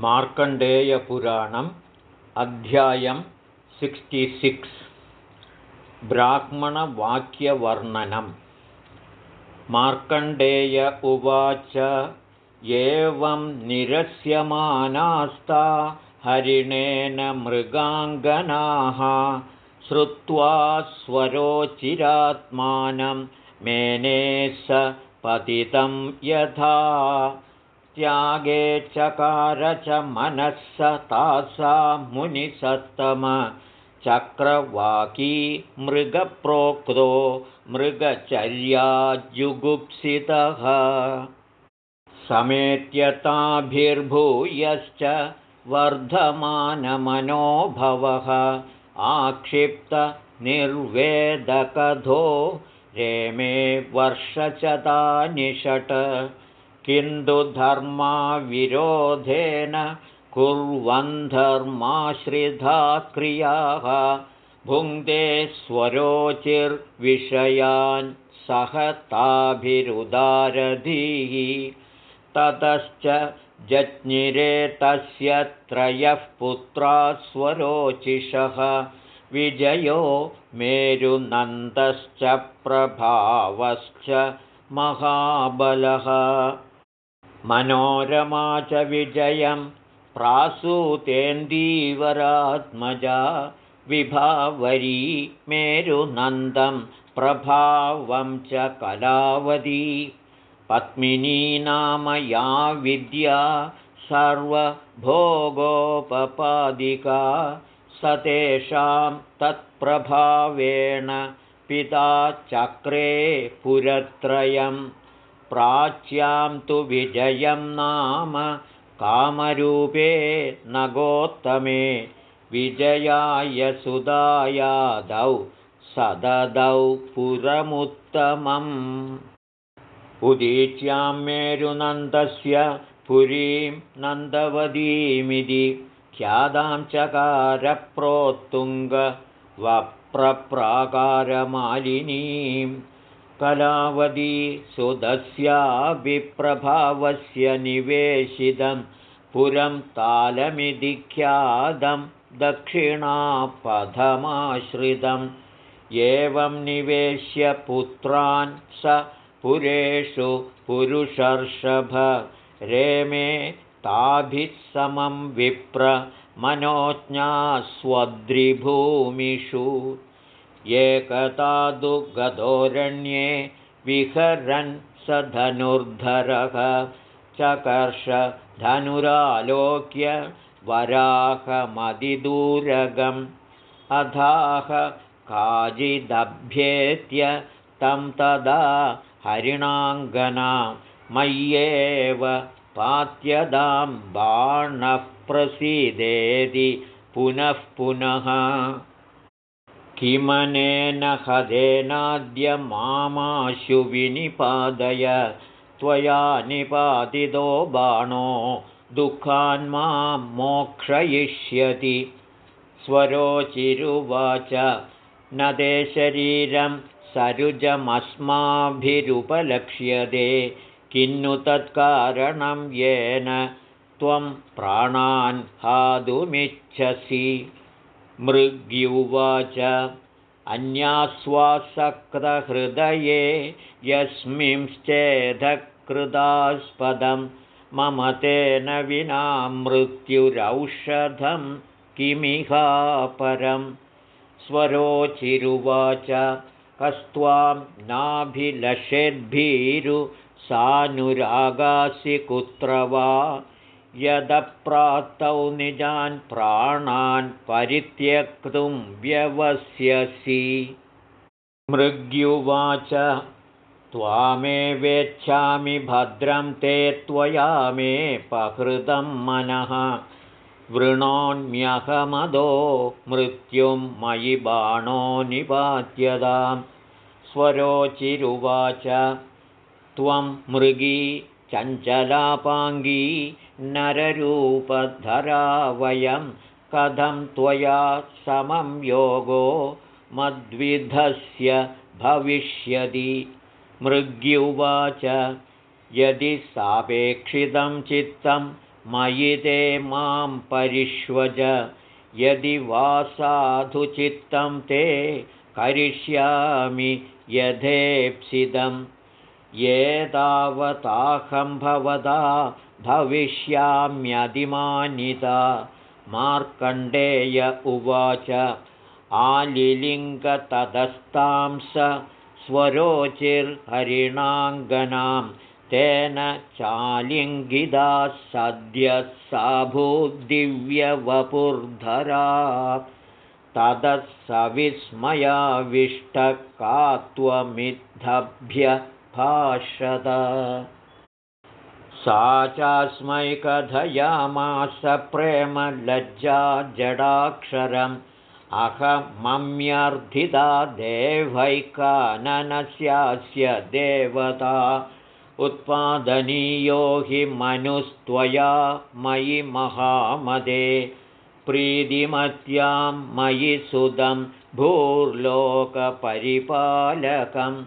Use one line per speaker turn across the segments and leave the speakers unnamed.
मार्कण्डेयपुराणम् अध्यायं सिक्स्. ब्राह्मणवाक्यवर्णनं. मार्कण्डेय उवाच एवं निरस्यमानास्ता हरिणेन मृगाङ्गनाः श्रुत्वा स्वरोचिरात्मानं मेने स पतितं यथा त्यागे चकार च मनः स तासा मुनिसत्तम। चक्रवाकी मृगप्रोक्तो मृगचर्याजुगुप्सितः। समेत्यताभिर्भूयश्च वर्धमानमनोभवः। आक्षिप्तनिर्वेदकधो रेमे वर्षचतानि षट् किन्तु धर्माविरोधेन कुर्वन् धर्माश्रिधा क्रियाः। भुङ्क्ते स्वरोचिर्विषयान् सह ताभिरुदारधीः ततश्च जज्ञिरे तस्य त्रयः पुत्रा स्वरोचिषः। विजयो मेरुनन्दश्च प्रभावश्च महाबलः मनोरमा च विजयं प्रासूतेन्दीवरात्मजा विभावरी मेरुनन्दं प्रभावं च कलावती पद्मिनी नाम या विद्या सर्वभोगोपपादिका स तेषां तत्प्रभावेण पिता चक्रे पुरत्रयम् प्राच्यां तु विजयं नाम कामरूपे नगोत्तमे विजयाय सुदायादौ सददौ पुरमुत्तमम्। उदीच्यां मेरुनन्दस्य पुरीं नन्दवदीमिति ख्यादां चकारप्रोत्तुङ्गवप्रप्राकारमालिनीम् कलावदी सुदस्याभिप्रभावस्य निवेशितं पुरं तालमिधिख्यादं दक्षिणापथमाश्रितम्। एवं निवेश्य पुत्रान् स पुरेषु पुरुषर्षभ। रेमे ताभिः समं विप्र मनोज्ञास्वद्रिभूमिषु एकतादु गदोरण्ये विहरन् स धनुर्धरः चकर्ष धनुरालोक्य वराहमदिदूरगम् अधाह काजिदभ्येत्य तं तदा हरिणाङ्गना मय्येव पात्यदां बाणः प्रसीदेति पुनः पुनः किमनेन हदेनाद्य मामाशु विनिपादय? त्वया निपातितो बाणो दुःखान्मां मोक्षयिष्यति। स्वरोचिरुवाच न ते शरीरं सरुजमस्माभिरुपलक्ष्यते। किन्नु तत्कारणं येन त्वं प्राणान् हातुमिच्छसि मृग्युवाच अन्यास्वासक्तहृदये यस्मिंश्चेदकृदास्पदं मम तेन विना मृत्युरौषधं किमिहापरं। स्वरोचिरुवाच कस्त्वां नाभिलषेद्भीरु सानुरागासि कुत्र वा यदप्राप्तौ निजान् प्राणान् परित्यक्तुं व्यवस्यसि। मृग्युवाच त्वामेवेच्छामि भद्रं ते त्वया मे पहृतं मनः। वृणोन्म्यहमदो मृत्युं मयि बाणो निपात्यतां स्वरोचिरुवाच त्वं मृगी चञ्चलापाङ्गी नररूपधरा वयं कथं त्वया समं योगो मद्विधस्य भविष्यति? मृग्युवाच यदि सापेक्षितं चित्तं मयि ते मां परिष्वज यदि वा साधुचित्तं ते करिष्यामि यथेप्सितं एतावताहं भवदा भविष्याम्यधिमानिता। मार्कण्डेय उवाच आलिलिङ्गतदस्तां स स्वरोचिर्हरिणाङ्गनां तेन चालिङ्गिदा सद्यः सा भूदिव्यवपुर्धरा ततः सविस्मयाविष्टका त्वमिद्धभ्यभाषत सा चास्मै कथयामास प्रेमलज्जा जडाक्षरम्। अहमम्यर्थिता देवैकाननस्यास्य देवता। उत्पादनीयो हि मनुस्त्वया मयि महामदे। प्रीतिमत्यां मयि सुदं भूर्लोकपरिपालकं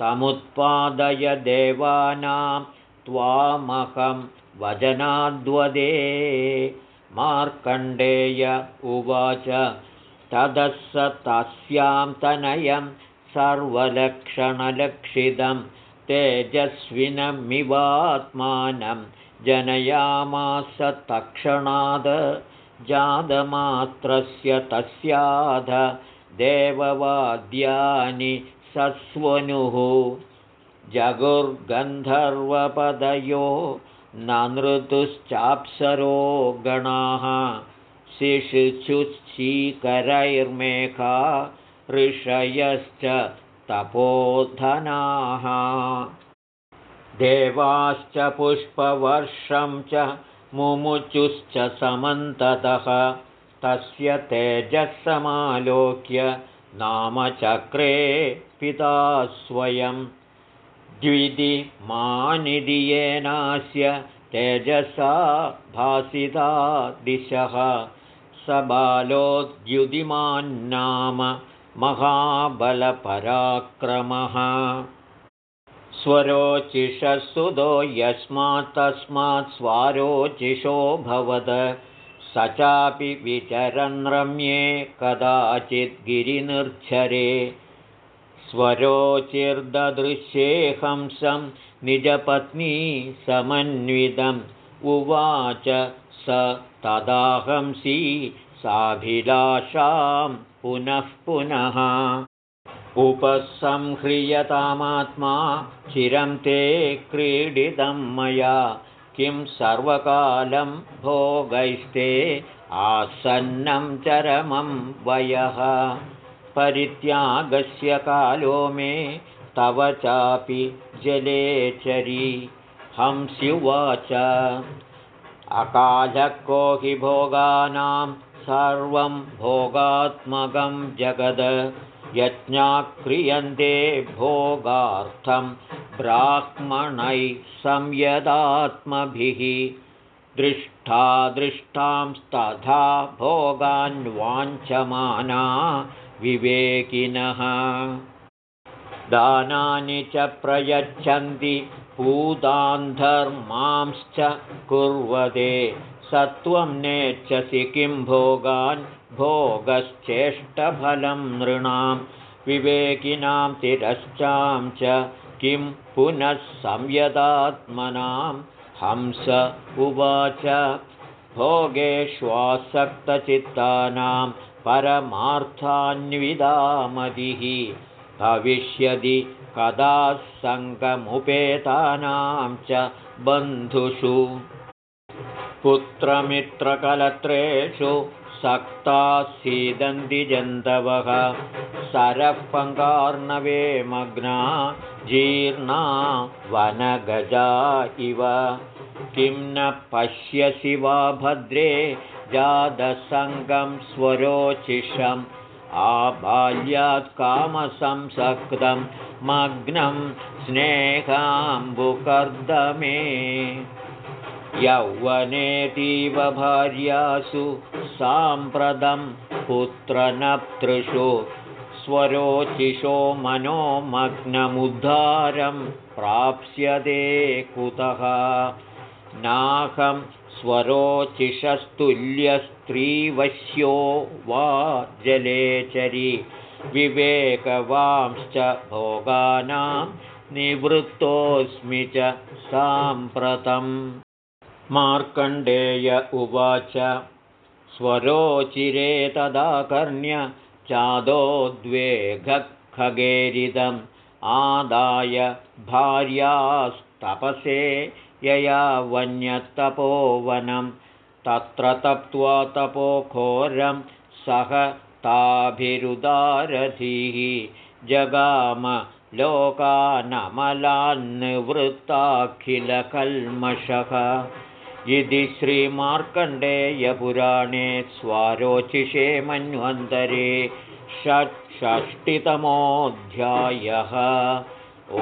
तमुत्पादय देवानां त्वामहं वजनाद्वदे मार्कण्डेय उवाच ततः स तस्यां तनयं सर्वलक्षणलक्षितं तेजस्विनमिवात्मानं। जनयामास तक्षणाद् जातमात्रस्य तस्याध देववाद्यानि सस्वनुः जगुर्गन्धर्वपदयो न नृतुश्चाप्सरो गणाः शिशुच्छीकरैर्मेघा ऋषयश्च तपोधनाः। देवाश्च पुष्पवर्षं च मुमुचुश्च समन्ततः तस्य तेजःसमालोक्य नामचक्रे पिता स्वयं द्विदिमानिधियेनास्य तेजसा भासिता दिशः स बालोद्युदिमान्नाम महाबलपराक्रमः। स्वरोचिषसुदो यस्मात् तस्मात् स्वारोचिषोऽभवद स चापि विचरन्रम्ये स्वरोचिर्ददृश्येऽहंसं निजपत्नी समन्वितम् उवाच स तदाहंसि साभिलाषां पुनः पुनः। उपसंह्रियतामात्मा चिरं ते क्रीडितं मया। किं सर्वकालं भोगैस्ते आसन्नं चरमं वयः परित्यागस्य कालो मे तव चापि जलेचरी हंस्युवाच अकालको हि भोगानां सर्वं भोगात्मकं जगद। यज्ञाक्रियन्ते भोगार्थं ब्राह्मणैः संयदात्मभिः। दृष्टादृष्टांस्तथा भोगान्वाञ्छमाना विवेकिनः। दानानि च प्रयच्छन्ति पूतान्धर्मांश्च कुर्वते। सत्वं नेच्छसि किं भोगान् भोगश्चेष्टफलं नृणां विवेकिनां तिरश्चां च किं पुनः संयदात्मनां हंस उवाच भोगेष्वासक्तचित्तानां परमार्थान्विदामदिः भविष्यति कदा सङ्गमुपेतानां च बन्धुषु। पुत्रमित्रकलत्रेषु सक्तासीदन्तिजन्तवः सरःपङ्गार्णवे मग्ना जीर्णा वनगजा इव। किं न पश्यसि वा भद्रे जातसङ्गं स्वरोचिषम् आबाल्यात् कामसंसक्तं मग्नं स्नेहाम्बुकर्दमे। यौवनेतीव भार्यासु साम्प्रतं पुत्रनप्तृषु स्वरोचिषो मनोमग्नमुद्धारं प्राप्स्यते कुतः। नाहं स्वरोचिषस्तुल्यस्त्रीवश्यो वा जलेचरी विवेकवांश्च भोगानां निवृत्तोऽस्मि च साम्प्रतम्। मार्कण्डेय उवाच स्वरोचिरे तदाकर्ण्य चादोद्वेगखगेरिदम् आदाय भार्यास्तपसे यया वन्यतपोवनं तत्र तप्त्वा तपोघोरं सह ताभिरुदारथिः जगाम लोकानमलान्निवृत्ताखिलकल्मषः। इति श्रीमार्कण्डेयपुराणे स्वारोचिषे मन्वन्तरे षट्षष्टितमोऽध्यायः। ओ